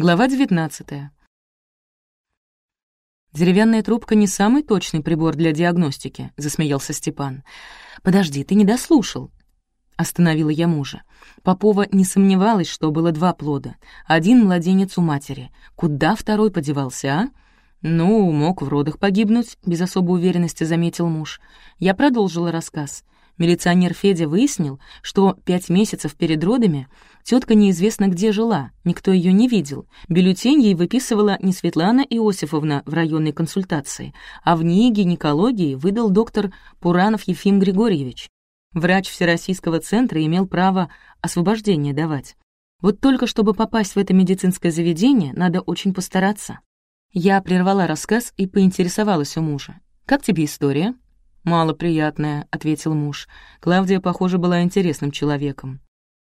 Глава 19. «Деревянная трубка не самый точный прибор для диагностики», — засмеялся Степан. «Подожди, ты не дослушал». Остановила я мужа. Попова не сомневалась, что было два плода. Один младенец у матери. Куда второй подевался, а? «Ну, мог в родах погибнуть», — без особой уверенности заметил муж. Я продолжила рассказ. Милиционер Федя выяснил, что пять месяцев перед родами тетка неизвестно где жила, никто ее не видел. Бюллетень ей выписывала не Светлана Иосифовна в районной консультации, а в НИИ гинекологии выдал доктор Пуранов Ефим Григорьевич. Врач Всероссийского центра имел право освобождение давать. Вот только чтобы попасть в это медицинское заведение, надо очень постараться. Я прервала рассказ и поинтересовалась у мужа. «Как тебе история?» «Малоприятная», — ответил муж. Клавдия, похоже, была интересным человеком.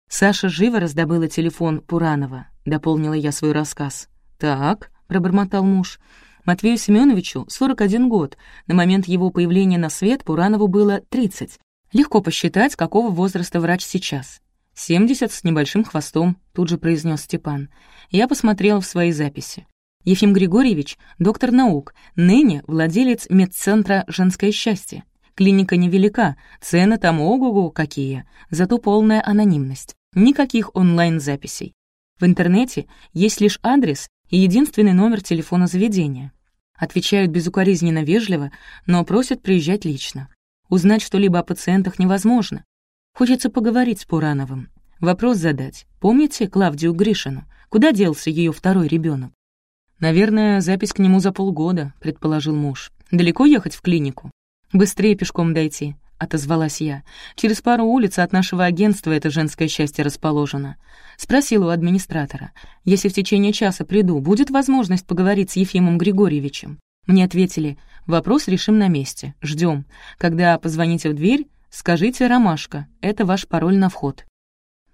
«Саша живо раздобыла телефон Пуранова», — дополнила я свой рассказ. «Так», — пробормотал муж. Матвею Семеновичу 41 год. На момент его появления на свет Пуранову было 30. Легко посчитать, какого возраста врач сейчас. «Семьдесят с небольшим хвостом», — тут же произнес Степан. Я посмотрела в свои записи. Ефим Григорьевич — доктор наук, ныне владелец медцентра «Женское счастье». Клиника невелика, цены там ого-го какие, зато полная анонимность. Никаких онлайн-записей. В интернете есть лишь адрес и единственный номер телефона заведения. Отвечают безукоризненно вежливо, но просят приезжать лично. Узнать что-либо о пациентах невозможно. Хочется поговорить с Пурановым. Вопрос задать. Помните Клавдию Гришину? Куда делся ее второй ребенок? «Наверное, запись к нему за полгода», — предположил муж. «Далеко ехать в клинику?» «Быстрее пешком дойти», — отозвалась я. «Через пару улиц от нашего агентства это женское счастье расположено». Спросила у администратора. «Если в течение часа приду, будет возможность поговорить с Ефимом Григорьевичем?» Мне ответили, «Вопрос решим на месте. Ждем. Когда позвоните в дверь, скажите «Ромашка». Это ваш пароль на вход».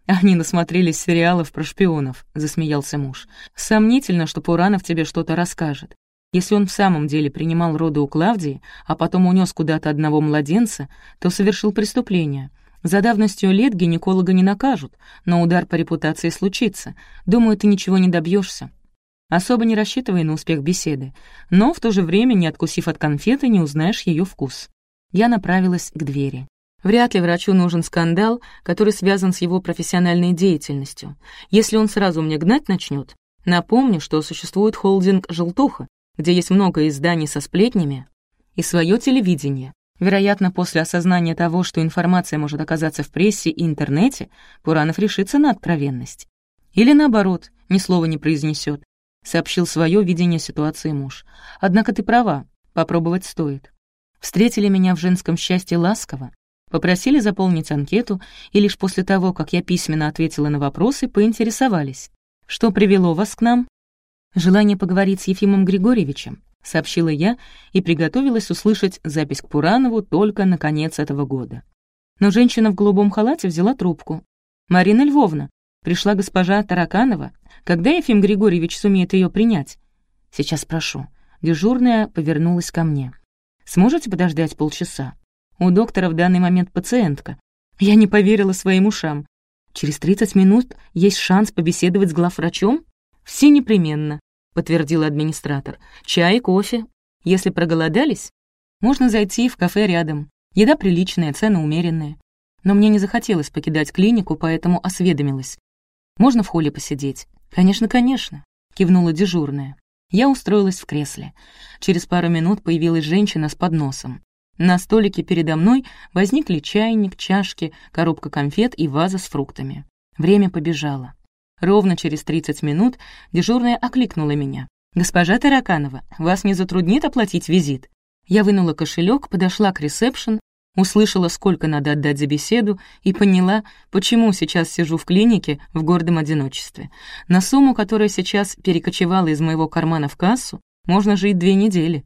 «Они насмотрелись сериалов про шпионов», — засмеялся муж. «Сомнительно, что Пуранов тебе что-то расскажет. Если он в самом деле принимал роды у Клавдии, а потом унес куда-то одного младенца, то совершил преступление. За давностью лет гинеколога не накажут, но удар по репутации случится. Думаю, ты ничего не добьешься. Особо не рассчитывай на успех беседы, но в то же время, не откусив от конфеты, не узнаешь ее вкус. Я направилась к двери. Вряд ли врачу нужен скандал, который связан с его профессиональной деятельностью. Если он сразу мне гнать начнет, напомню, что существует холдинг «Желтуха», где есть много изданий со сплетнями, и свое телевидение. Вероятно, после осознания того, что информация может оказаться в прессе и интернете, Пуранов решится на откровенность. Или наоборот, ни слова не произнесет, сообщил свое видение ситуации муж. Однако ты права, попробовать стоит. Встретили меня в женском счастье ласково, попросили заполнить анкету, и лишь после того, как я письменно ответила на вопросы, поинтересовались. Что привело вас к нам? «Желание поговорить с Ефимом Григорьевичем», — сообщила я и приготовилась услышать запись к Пуранову только на конец этого года. Но женщина в голубом халате взяла трубку. «Марина Львовна, пришла госпожа Тараканова. Когда Ефим Григорьевич сумеет ее принять?» «Сейчас прошу». Дежурная повернулась ко мне. «Сможете подождать полчаса? У доктора в данный момент пациентка». Я не поверила своим ушам. Через 30 минут есть шанс побеседовать с главврачом? Все непременно подтвердил администратор. «Чай, кофе. Если проголодались, можно зайти в кафе рядом. Еда приличная, цены умеренные. Но мне не захотелось покидать клинику, поэтому осведомилась. Можно в холле посидеть?» «Конечно, конечно», — кивнула дежурная. Я устроилась в кресле. Через пару минут появилась женщина с подносом. На столике передо мной возникли чайник, чашки, коробка конфет и ваза с фруктами. Время побежало. Ровно через 30 минут дежурная окликнула меня. «Госпожа Тараканова, вас не затруднит оплатить визит?» Я вынула кошелек, подошла к ресепшн, услышала, сколько надо отдать за беседу, и поняла, почему сейчас сижу в клинике в гордом одиночестве. На сумму, которая сейчас перекочевала из моего кармана в кассу, можно жить две недели.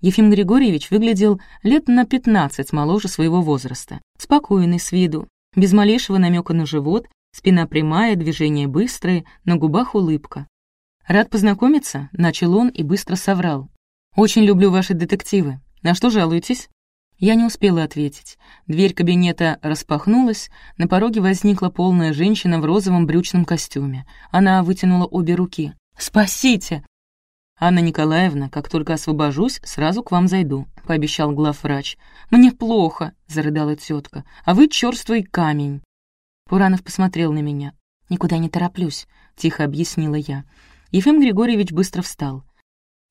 Ефим Григорьевич выглядел лет на 15 моложе своего возраста, спокойный с виду, без малейшего намека на живот Спина прямая, движения быстрые, на губах улыбка. «Рад познакомиться», — начал он и быстро соврал. «Очень люблю ваши детективы. На что жалуетесь?» Я не успела ответить. Дверь кабинета распахнулась, на пороге возникла полная женщина в розовом брючном костюме. Она вытянула обе руки. Спасите!» «Анна Николаевна, как только освобожусь, сразу к вам зайду», — пообещал главврач. «Мне плохо», — зарыдала тетка, — «а вы черствый камень». Пуранов посмотрел на меня. «Никуда не тороплюсь», — тихо объяснила я. Ефим Григорьевич быстро встал.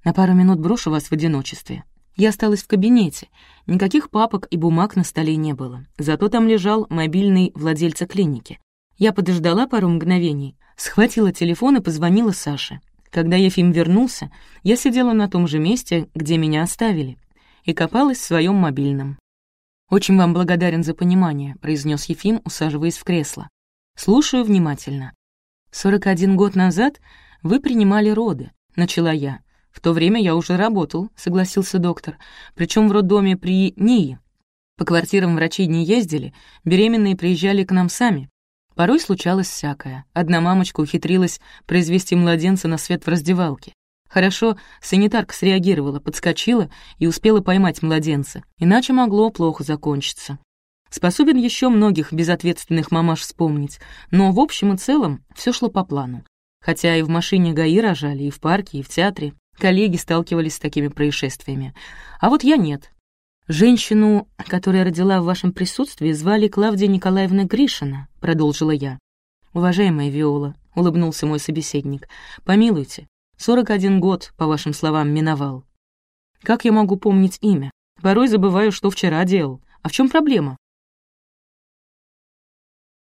«На пару минут брошу вас в одиночестве. Я осталась в кабинете. Никаких папок и бумаг на столе не было. Зато там лежал мобильный владельца клиники. Я подождала пару мгновений, схватила телефон и позвонила Саше. Когда Ефим вернулся, я сидела на том же месте, где меня оставили, и копалась в своем мобильном. «Очень вам благодарен за понимание», — произнес Ефим, усаживаясь в кресло. «Слушаю внимательно. 41 год назад вы принимали роды», — начала я. «В то время я уже работал», — согласился доктор, причем в роддоме при НИИ. По квартирам врачи не ездили, беременные приезжали к нам сами. Порой случалось всякое. Одна мамочка ухитрилась произвести младенца на свет в раздевалке. Хорошо, санитарка среагировала, подскочила и успела поймать младенца, иначе могло плохо закончиться. Способен еще многих безответственных мамаш вспомнить, но в общем и целом все шло по плану. Хотя и в машине ГАИ рожали, и в парке, и в театре. Коллеги сталкивались с такими происшествиями. А вот я нет. «Женщину, которая родила в вашем присутствии, звали Клавдия Николаевна Гришина», — продолжила я. «Уважаемая Виола», — улыбнулся мой собеседник, — «помилуйте, 41 год, по вашим словам, миновал. Как я могу помнить имя? Порой забываю, что вчера делал. А в чем проблема?